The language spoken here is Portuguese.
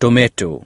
tomato.